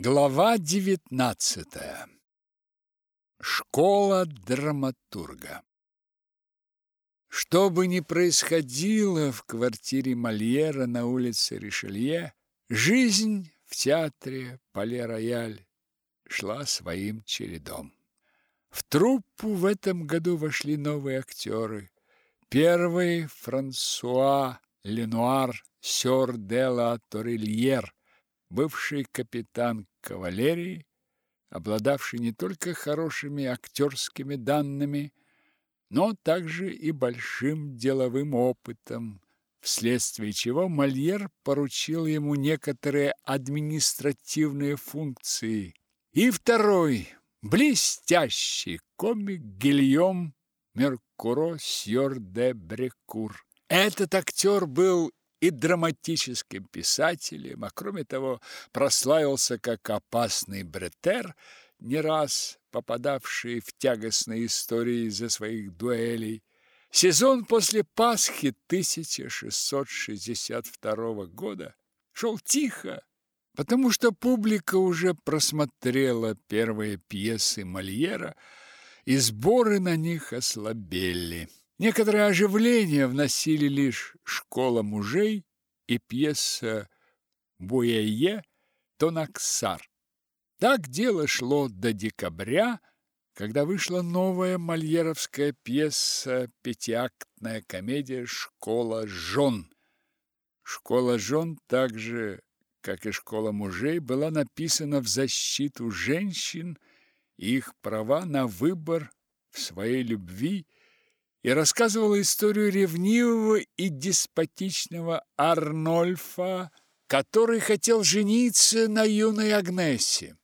Глава девятнадцатая. Школа драматурга. Что бы ни происходило в квартире Мольера на улице Ришелье, жизнь в театре Пале-Рояль шла своим чередом. В труппу в этом году вошли новые актеры. Первый – Франсуа Ленуар Сёр де ла Торильер, бывший капитан кавалерии, обладавший не только хорошими актерскими данными, но также и большим деловым опытом, вследствие чего Мольер поручил ему некоторые административные функции. И второй, блестящий комик Гильем Меркуро Сьор де Брекур. Этот актер был и драматическим писателем, а кроме того прославился как опасный бретер, не раз попадавший в тягостные истории из-за своих дуэлей. Сезон после Пасхи 1662 года шел тихо, потому что публика уже просмотрела первые пьесы Мольера, и сборы на них ослабели. Некоторое оживление вносили лишь «Школа мужей» и пьеса Буэе «Тонаксар». Так дело шло до декабря, когда вышла новая мольеровская пьеса, пятиактная комедия «Школа жен». «Школа жен» также, как и «Школа мужей», была написана в защиту женщин и их права на выбор в своей любви – и рассказывала историю ревнивого и деспотичного Арнольфа, который хотел жениться на юной Агнессе.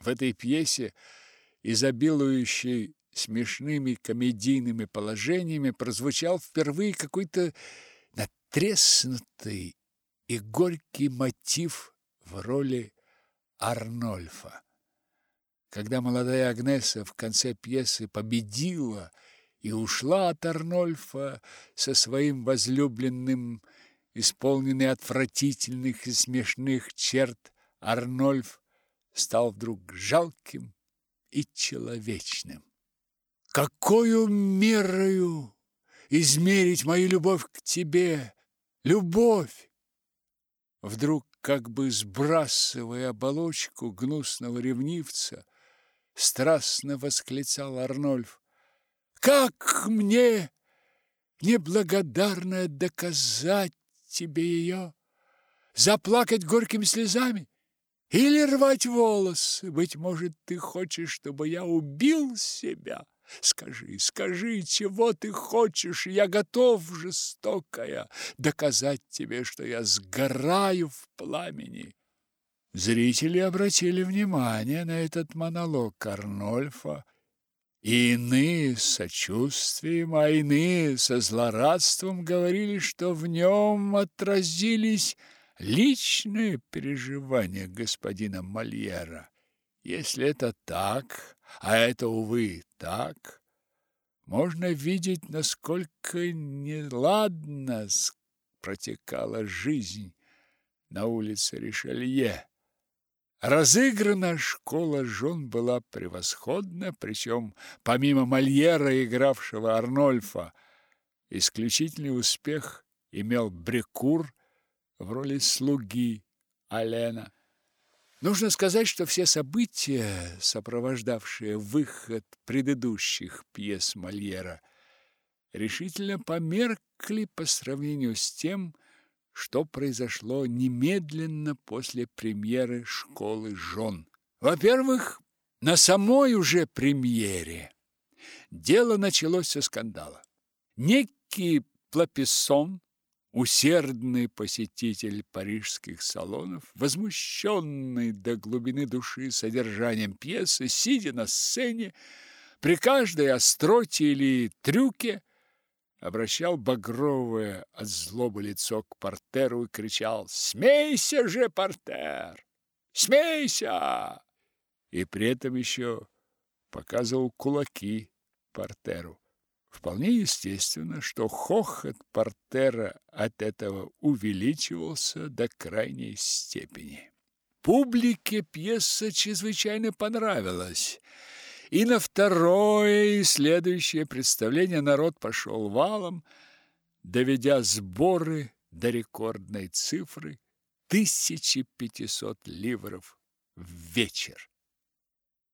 В этой пьесе, изобилующей смешными комедийными положениями, прозвучал впервые какой-то натреснутый и горький мотив в роли Арнольфа. Когда молодая Агнеса в конце пьесы победила – и ушла от Арнольфа со своим возлюбленным, исполненный отвратительных и смешных черт, Арнольф стал вдруг жалким и человечным. Какую мерою измерить мою любовь к тебе, любовь? Вдруг, как бы сбрасывая оболочку гнусного ревнивца, страстно восклицал Арнольф. Как мне неблагодарно доказать тебе ее? Заплакать горькими слезами? Или рвать волосы? Быть может, ты хочешь, чтобы я убил себя? Скажи, скажи, чего ты хочешь? Я готов, жестокая, доказать тебе, что я сгораю в пламени. Зрители обратили внимание на этот монолог Арнольфа и иные с сочувствием, а иные со злорадством говорили, что в нем отразились личные переживания господина Мольера. Если это так, а это, увы, так, можно видеть, насколько неладно протекала жизнь на улице Ришелье. Разыграна школа жен была превосходна, причем помимо Мольера, игравшего Арнольфа, исключительный успех имел Брекур в роли слуги Алена. Нужно сказать, что все события, сопровождавшие выход предыдущих пьес Мольера, решительно померкли по сравнению с тем, что что произошло немедленно после премьеры «Школы жен». Во-первых, на самой уже премьере дело началось со скандала. Некий Плапессон, усердный посетитель парижских салонов, возмущенный до глубины души содержанием пьесы, сидя на сцене, при каждой остроте или трюке обращал багровое от злобы лицо к портеру и кричал «Смейся же, портер! Смейся!» И при этом еще показывал кулаки портеру. Вполне естественно, что хохот портера от этого увеличивался до крайней степени. Публике пьеса чрезвычайно понравилась. И на второе и следующее представление народ пошел валом, доведя сборы до рекордной цифры 1500 ливров в вечер.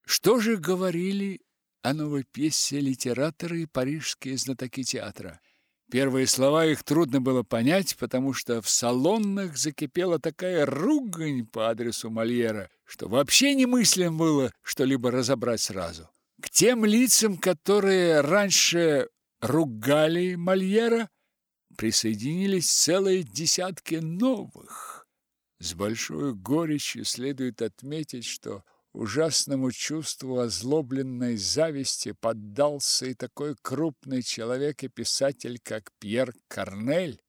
Что же говорили о новой пьесе литераторы и парижские знатоки театра? Первые слова их трудно было понять, потому что в салонах закипела такая ругань по адресу Мольера, что вообще немыслимо было что-либо разобрать сразу. К тем лицам, которые раньше ругали Мольера, присоединились целые десятки новых. С большой горечью следует отметить, что ужасному чувству озлобленной зависти поддался и такой крупный человек и писатель, как Пьер Корнель.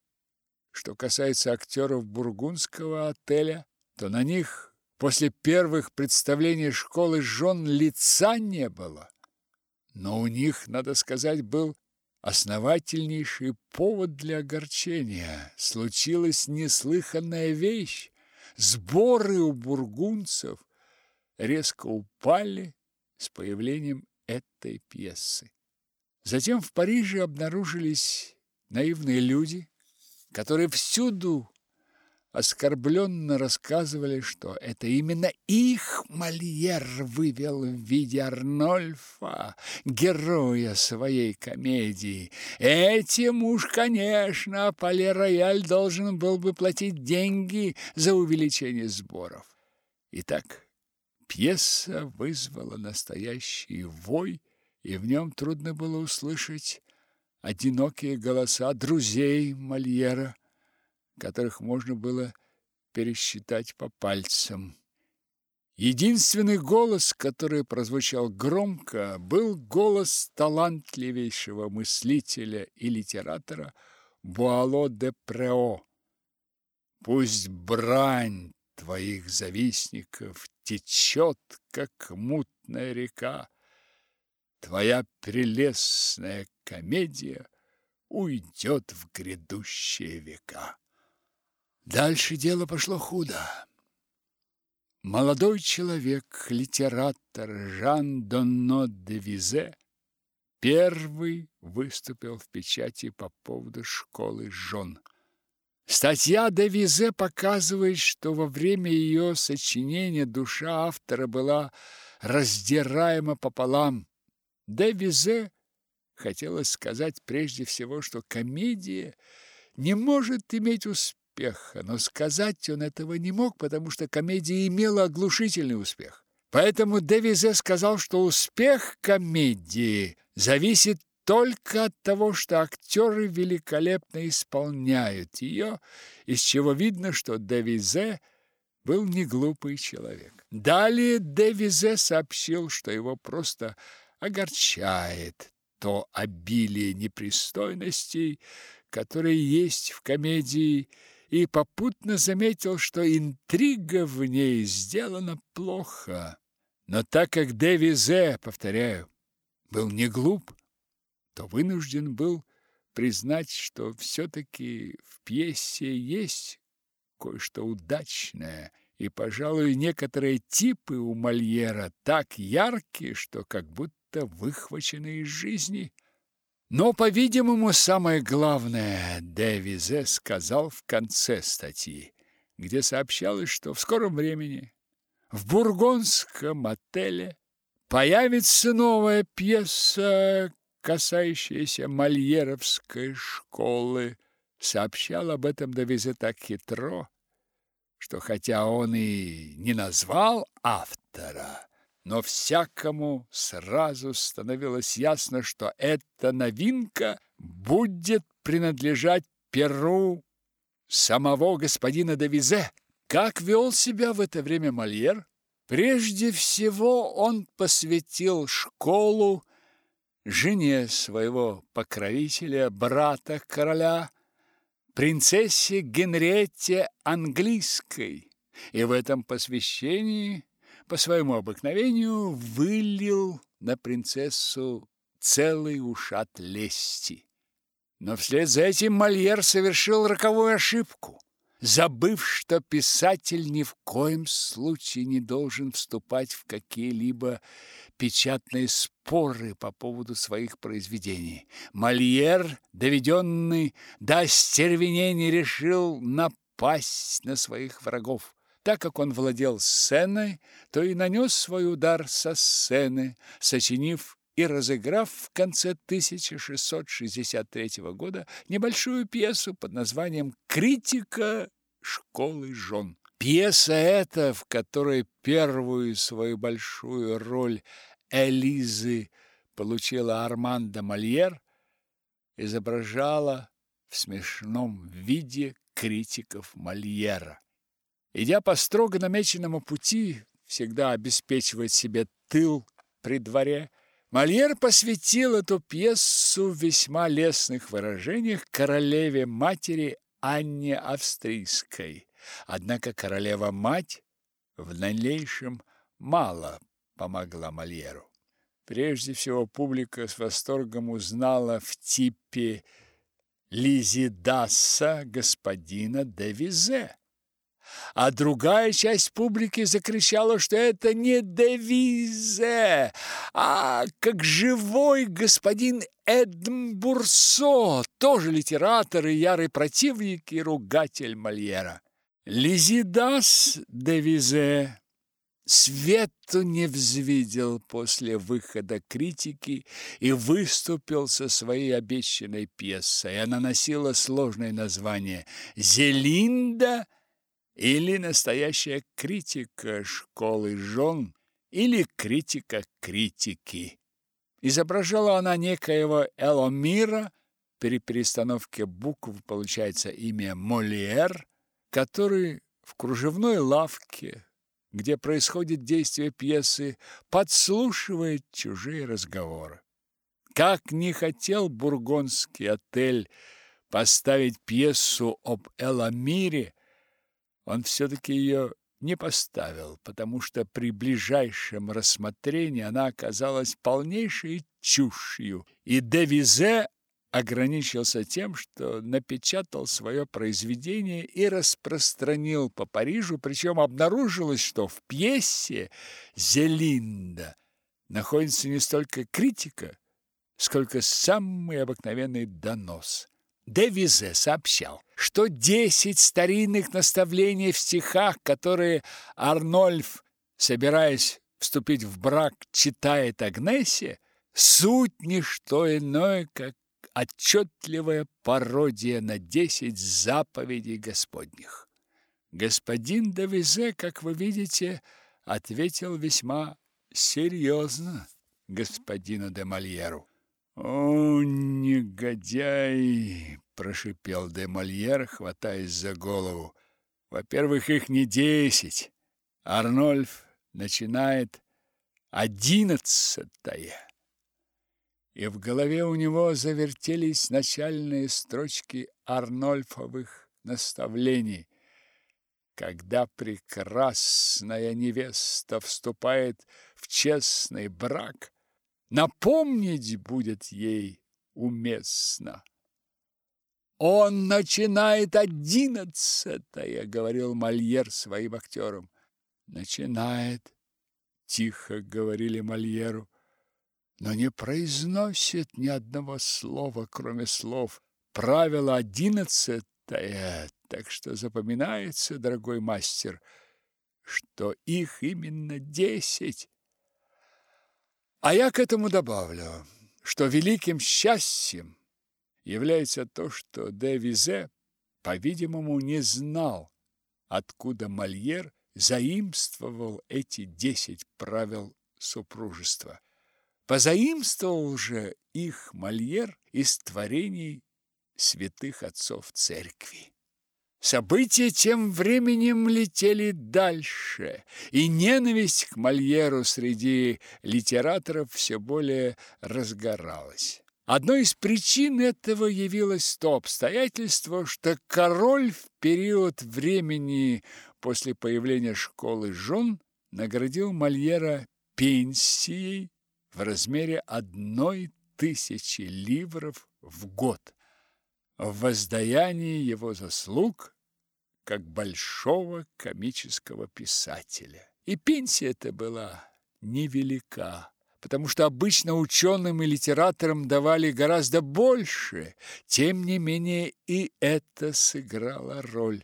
Что касается актеров бургундского отеля, то на них после первых представлений школы жен лица не было. Но у них, надо сказать, был основательнейший повод для огорчения. Случилась неслыханная вещь. Сборы у бургунцев резко упали с появлением этой пьесы. Затем в Париже обнаружились наивные люди, которые всюду оскорбленно рассказывали, что это именно их Мольер вывел в виде Арнольфа, героя своей комедии. Этим уж, конечно, Пале-Рояль должен был бы платить деньги за увеличение сборов. Итак, пьеса вызвала настоящий вой, и в нем трудно было услышать одинокие голоса друзей Мольера, которых можно было пересчитать по пальцам. Единственный голос, который прозвучал громко, был голос талантливейшего мыслителя и литератора Буало де Прео. Пусть брань твоих завистников течет, как мутная река, твоя прелестная комедия уйдет в грядущие века. Дальше дело пошло худо. Молодой человек, литератор Жан Донно де Визе, первый выступил в печати по поводу школы жен. Статья де Визе показывает, что во время ее сочинения душа автора была раздираема пополам. Де Визе хотелось сказать прежде всего, что комедия не может иметь успеха, но сказать он этого не мог, потому что комедия имела оглушительный успех. Поэтому Девизе сказал, что успех комедии зависит только от того, что актеры великолепно исполняют ее, из чего видно, что Девизе был не глупый человек. Далее Девизе сообщил, что его просто огорчает то обилие непристойностей, которые есть в комедии, и попутно заметил, что интрига в ней сделана плохо. Но так как Девизе, повторяю, был не глуп, то вынужден был признать, что все-таки в пьесе есть кое-что удачное, и, пожалуй, некоторые типы у Мольера так яркие, что как будто выхвачены из жизни – но, по-видимому, самое главное Девизе сказал в конце статьи, где сообщалось, что в скором времени в бургонском отеле появится новая пьеса, касающаяся мольеровской школы. Сообщал об этом Девизе так хитро, что хотя он и не назвал автора, но всякому сразу становилось ясно, что эта новинка будет принадлежать перу самого господина Девизе. Как вел себя в это время Мольер? Прежде всего он посвятил школу жене своего покровителя, брата короля, принцессе Генриетте Английской. И в этом посвящении по своему обыкновению вылил на принцессу целый ушат лести. Но вслед за этим Мольер совершил роковую ошибку. Забыв, что писатель ни в коем случае не должен вступать в какие-либо печатные споры по поводу своих произведений. Мольер, доведенный до остервенения, решил напасть на своих врагов. Так как он владел сценой, то и нанес свой удар со сцены, сочинив и разыграв в конце 1663 года небольшую пьесу под названием «Критика школы жен». Пьеса эта, в которой первую свою большую роль Элизы получила Армандо Мольер, изображала в смешном виде критиков Мольера. Идя по строго намеченному пути, всегда обеспечивать себе тыл при дворе, Мольер посвятил эту пьесу в весьма лестных выражениях королеве-матери Анне Австрийской. Однако королева-мать в дальнейшем мало помогла Мольеру. Прежде всего публика с восторгом узнала в типе Лизидаса господина де Визе а другая часть публики закричала, что это не Девизе, а как живой господин Эдмбурсо, тоже литератор и ярый противник и ругатель Мольера. Лизидас Девизе свету не взвидел после выхода критики и выступил со своей обещанной пьесой. Она носила сложное название «Зелинда» или настоящая критика школы жен, или критика критики. Изображала она некоего Эломира, при перестановке букв получается имя Молиер, который в кружевной лавке, где происходит действие пьесы, подслушивает чужие разговоры. Как не хотел бургондский отель поставить пьесу об Эламире, он все-таки ее не поставил, потому что при ближайшем рассмотрении она оказалась полнейшей чушью, и Девизе ограничился тем, что напечатал свое произведение и распространил по Парижу, причем обнаружилось, что в пьесе «Зелинда» находится не столько критика, сколько самый обыкновенный донос. Девизе сообщал, что десять старинных наставлений в стихах, которые Арнольф, собираясь вступить в брак, читает Агнесе, суть не что иное, как отчетливая пародия на десять заповедей Господних. Господин Девизе, как вы видите, ответил весьма серьезно господину де Мольеру. «О, негодяй!» – прошипел де Мольер, хватаясь за голову. «Во-первых, их не десять. Арнольф начинает одиннадцатое». И в голове у него завертелись начальные строчки Арнольфовых наставлений. Когда прекрасная невеста вступает в честный брак – напомнить будет ей уместно. Он начинает одиннадцатое, говорил Мольер своим актерам. Начинает, тихо говорили Мольеру, но не произносит ни одного слова, кроме слов. Правило одиннадцатое, так что запоминается, дорогой мастер, что их именно десять. А я к этому добавлю, что великим счастьем является то, что де Визе, по-видимому, не знал, откуда Мольер заимствовал эти десять правил супружества. Позаимствовал же их Мольер из творений святых отцов церкви. События тем временем летели дальше, и ненависть к Мольеру среди литераторов все более разгоралась. Одной из причин этого явилось то обстоятельство, что король в период времени после появления школы жен наградил Мольера пенсией в размере одной тысячи ливров в год. В воздаянии его заслуг как большого комического писателя. И пенсия эта была невелика, потому что обычно ученым и литераторам давали гораздо больше. Тем не менее и это сыграло роль.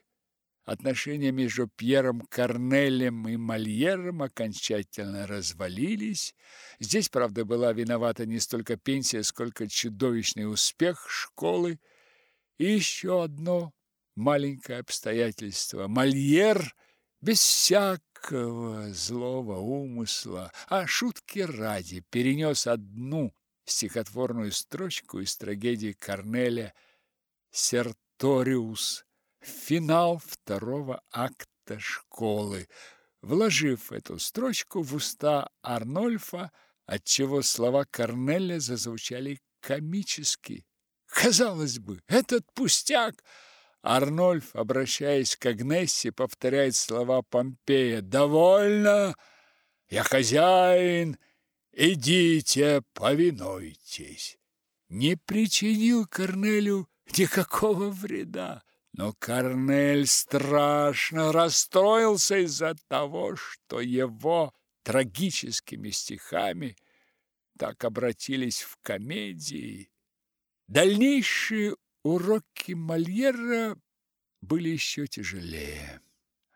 Отношения между Пьером Корнелем и Мольером окончательно развалились. Здесь, правда, была виновата не столько пенсия, сколько чудовищный успех школы. И еще одно маленькое обстоятельство. Мольер без всякого злого умысла, а шутки ради перенес одну стихотворную строчку из трагедии Корнеля «Серториус» в финал второго акта школы, вложив эту строчку в уста Арнольфа, отчего слова Корнеля зазвучали комически. Казалось бы, этот пустяк Арнольф, обращаясь к Агнессе, повторяет слова Помпея. «Довольно! Я хозяин! Идите, повинуйтесь!» Не причинил Корнелю никакого вреда. Но Корнель страшно расстроился из-за того, что его трагическими стихами так обратились в комедии. Дальнейшие Уроки Мольера были еще тяжелее.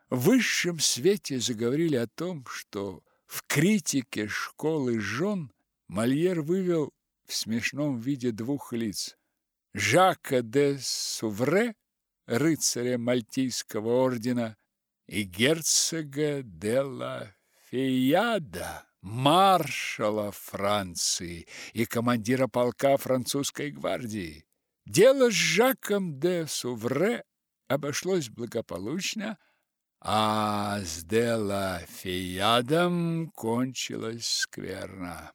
В высшем свете заговорили о том, что в критике школы жен Мольер вывел в смешном виде двух лиц. Жака де Сувре, рыцаря Мальтийского ордена, и герцога де ла Феяда, маршала Франции и командира полка французской гвардии. Дело с Жаком де Сувре обошлось благополучно, а с Делла Фиядом кончилось скверно.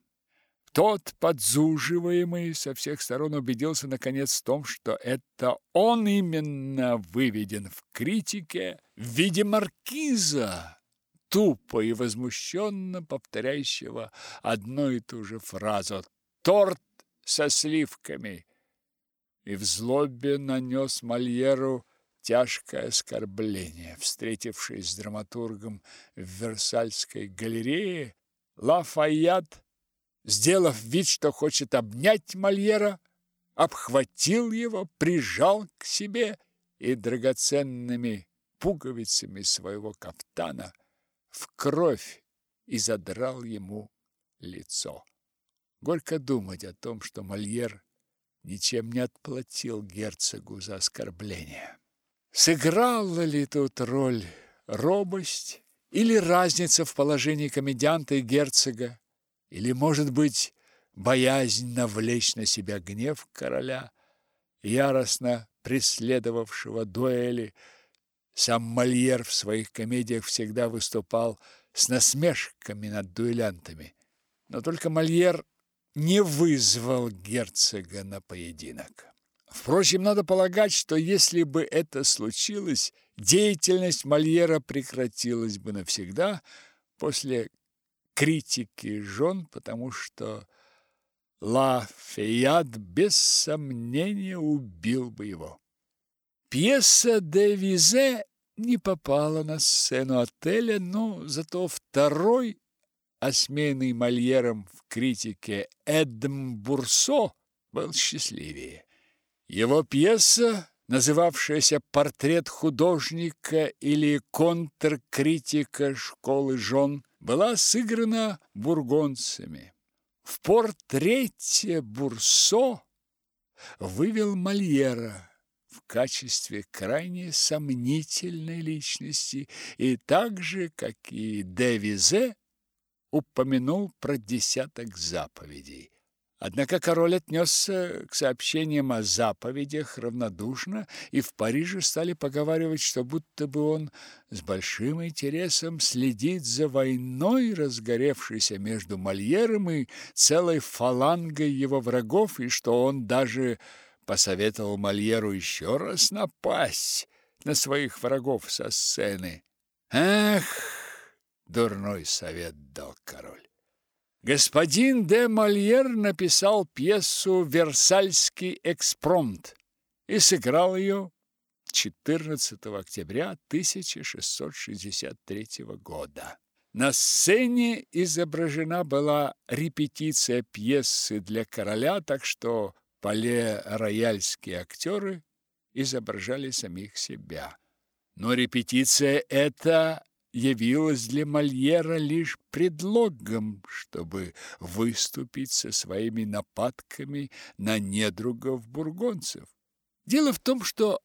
Тот, подзуживаемый со всех сторон, убедился наконец в том, что это он именно выведен в критике в виде маркиза, тупо и возмущенно повторяющего одну и ту же фразу «торт со сливками» и в злобе нанес Мольеру тяжкое оскорбление. Встретившись с драматургом в Версальской галерее, Лафайят, сделав вид, что хочет обнять Мольера, обхватил его, прижал к себе и драгоценными пуговицами своего кафтана в кровь и задрал ему лицо. Горько думать о том, что Мольер ничем не отплатил герцогу за оскорбление. Сыграла ли тут роль робость или разница в положении комедианта и герцога, или, может быть, боязнь навлечь на себя гнев короля, яростно преследовавшего дуэли. Сам Мольер в своих комедиях всегда выступал с насмешками над дуэлянтами. Но только Мольер не вызвал герцога на поединок. Впрочем, надо полагать, что если бы это случилось, деятельность Мольера прекратилась бы навсегда после критики жен, потому что Ла Феяд без сомнения убил бы его. Пьеса де Визе не попала на сцену отеля, но зато второй осмеянный Мольером в критике Эдм Бурсо, был счастливее. Его пьеса, называвшаяся «Портрет художника» или «Контркритика школы жен», была сыграна бургонцами. В портрете Бурсо вывел Мольера в качестве крайне сомнительной личности и так же, как и Девизе, упомянул про десяток заповедей. Однако король отнесся к сообщениям о заповедях равнодушно, и в Париже стали поговаривать, что будто бы он с большим интересом следит за войной, разгоревшейся между Мольером и целой фалангой его врагов, и что он даже посоветовал Мольеру еще раз напасть на своих врагов со сцены. Эх! Дурной совет дал король. Господин де Мольер написал пьесу «Версальский экспромт» и сыграл ее 14 октября 1663 года. На сцене изображена была репетиция пьесы для короля, так что пале-рояльские актеры изображали самих себя. Но репетиция эта явилась для Мольера лишь предлогом, чтобы выступить со своими нападками на недругов бургонцев. Дело в том, что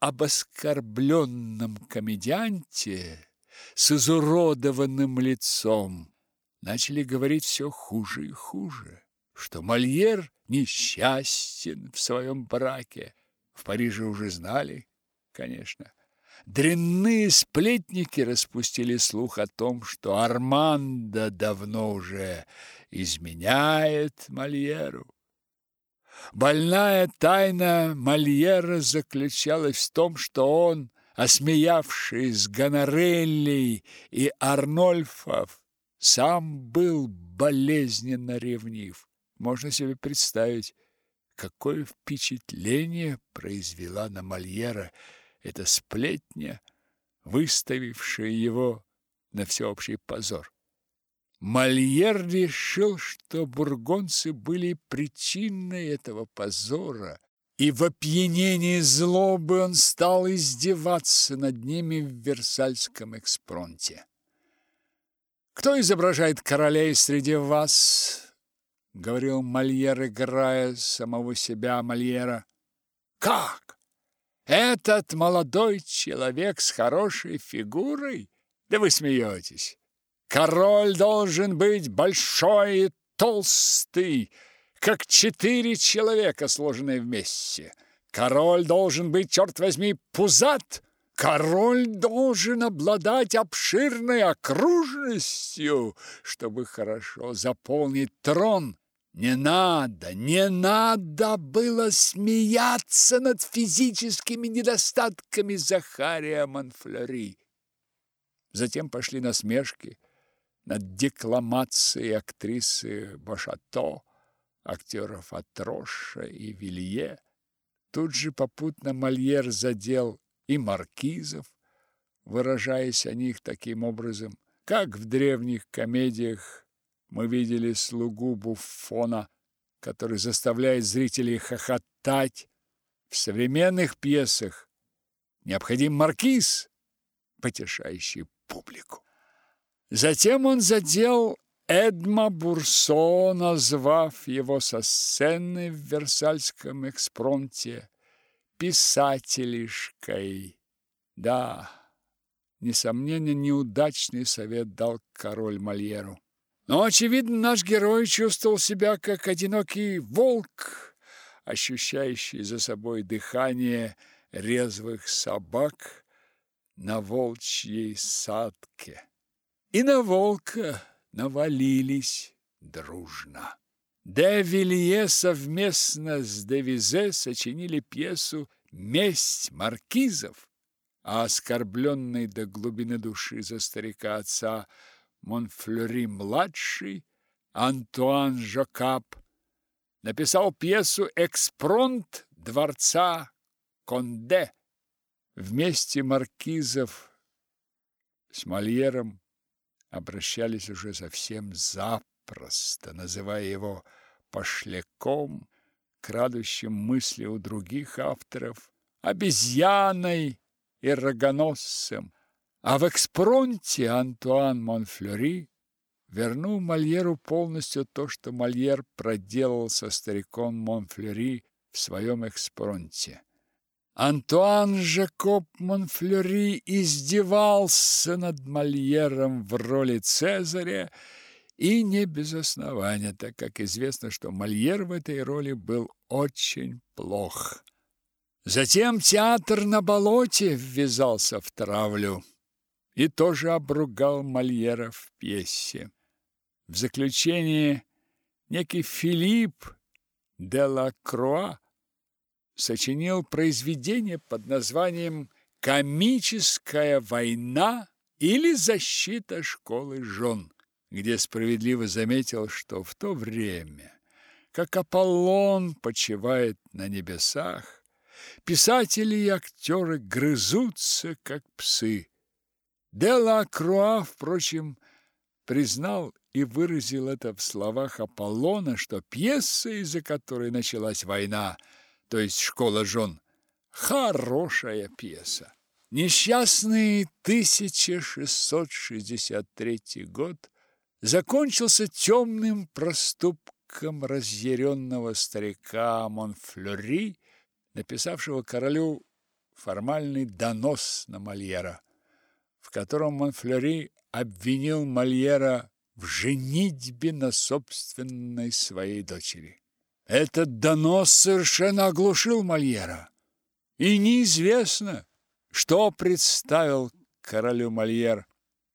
об оскорбленном комедианте с изуродованным лицом начали говорить все хуже и хуже, что Мольер несчастен в своем браке. В Париже уже знали, конечно. Дрянные сплетники распустили слух о том, что Армандо давно уже изменяет Мольеру. Больная тайна Мольера заключалась в том, что он, осмеявшись Гонорелли и Арнольфов, сам был болезненно ревнив. Можно себе представить, какое впечатление произвела на Мольера эта сплетня, выставившая его на всеобщий позор. Мольер решил, что бургонцы были причиной этого позора, и в опьянении злобы он стал издеваться над ними в Версальском экспронте. «Кто изображает королей среди вас?» — говорил Мольер, играя самого себя Мольера. «Как? Этот молодой человек с хорошей фигурой? Да вы смеетесь!» Король должен быть большой и толстый, как четыре человека, сложенные вместе. Король должен быть, черт возьми, пузат. Король должен обладать обширной окружностью, чтобы хорошо заполнить трон. Не надо, не надо было смеяться над физическими недостатками Захария Монфлери. Затем пошли насмешки над декламацией актрисы Бошато, актеров Атроша и Вилье. Тут же попутно Мольер задел и маркизов, выражаясь о них таким образом, как в древних комедиях мы видели слугу Буффона, который заставляет зрителей хохотать. В современных пьесах необходим маркиз, потешающий публику. Затем он задел Эдма Бурсо, назвав его со сцены в Версальском экспромте писателишкой. Да, несомненно, неудачный совет дал король Мольеру. Но, очевидно, наш герой чувствовал себя как одинокий волк, ощущающий за собой дыхание резвых собак на волчьей садке и на волка навалились дружно. Де Вилье совместно с Девизе сочинили пьесу «Месть маркизов», а оскорбленный до глубины души за старика отца Монфлери-младший Антуан Жокап написал пьесу «Экспронт дворца Конде». Вместе маркизов с Мольером обращались уже совсем запросто, называя его пошляком, крадущим мысли у других авторов, обезьяной и рогоносцем. А в экспромте Антуан Монфлери вернул Мольеру полностью то, что Мольер проделал со стариком Монфлери в своем экспромте. Антуан Жакоб Монфлери издевался над Мольером в роли Цезаря, и не без основания, так как известно, что Мольер в этой роли был очень плох. Затем театр на болоте ввязался в травлю и тоже обругал Мольера в пьесе. В заключение некий Филипп де ла Круа сочинил произведение под названием «Комическая война» или «Защита школы жен», где справедливо заметил, что в то время, как Аполлон почивает на небесах, писатели и актеры грызутся, как псы. Дела Круа, впрочем, признал и выразил это в словах Аполлона, что пьеса, из-за которой началась война, то есть «Школа жен», хорошая пьеса. Несчастный 1663 год закончился темным проступком разъяренного старика Монфлери, написавшего королю формальный донос на Мольера котором Монфлери обвинил Мольера в женитьбе на собственной своей дочери. Этот донос совершенно оглушил Мольера, и неизвестно, что представил королю Мольер,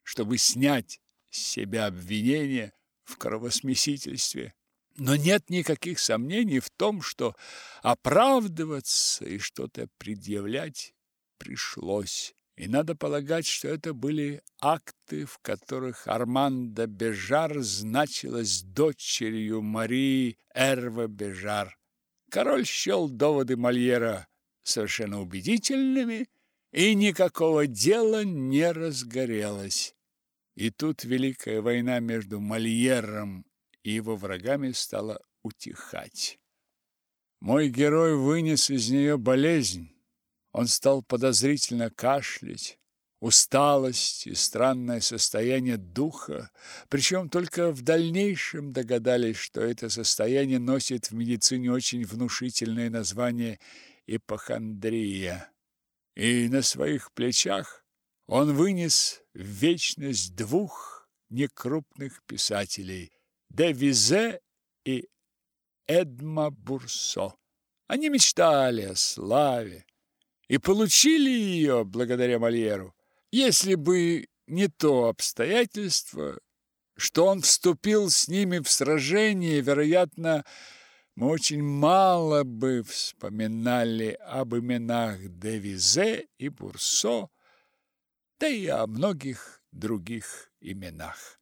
чтобы снять с себя обвинение в кровосмесительстве. Но нет никаких сомнений в том, что оправдываться и что-то предъявлять пришлось. И надо полагать, что это были акты, в которых Армандо Бежар значилась дочерью Марии Эрве Бежар. Король счел доводы Мольера совершенно убедительными, и никакого дела не разгорелось. И тут Великая война между Мольером и его врагами стала утихать. Мой герой вынес из нее болезнь, он стал подозрительно кашлять. Усталость и странное состояние духа, причем только в дальнейшем догадались, что это состояние носит в медицине очень внушительное название ипохондрия. И на своих плечах он вынес в вечность двух некрупных писателей – де Визе и Эдма Бурсо. Они мечтали о славе, и получили ее благодаря Мольеру. Если бы не то обстоятельство, что он вступил с ними в сражение, вероятно, мы очень мало бы вспоминали об именах Девизе и Бурсо, да и о многих других именах.